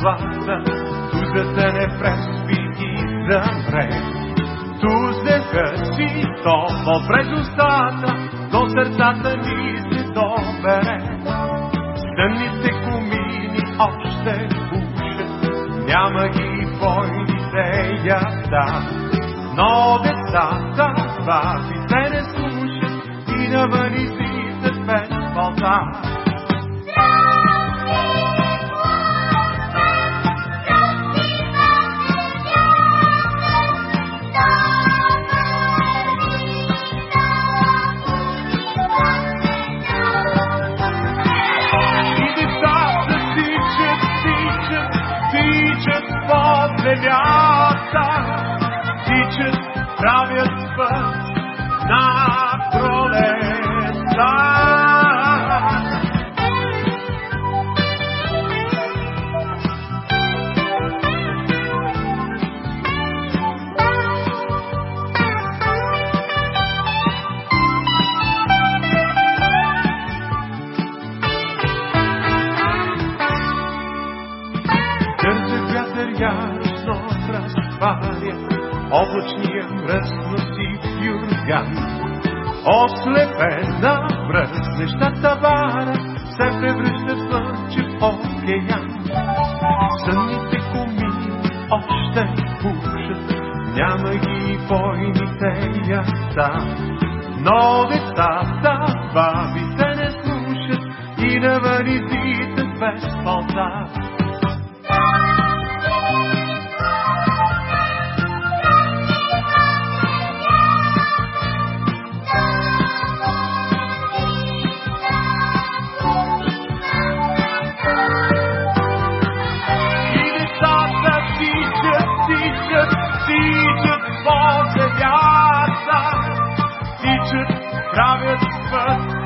злата, тузата не преспи и замре. Тузеха си топъл през устата, до сърцата ни се добере. Стънните комини още пушат, няма ги войните яда. Но децата, бабите не слушат и навън излизат без пълта. По земята. Тичат, правят път на облачния в юрган. Ослепена мръс нещата вара, се превръща в слънчев океан. Сънните комини още пушат, няма ги войните яда. Но децата, бабите не слушат и навън излизат без пълта. prawie first.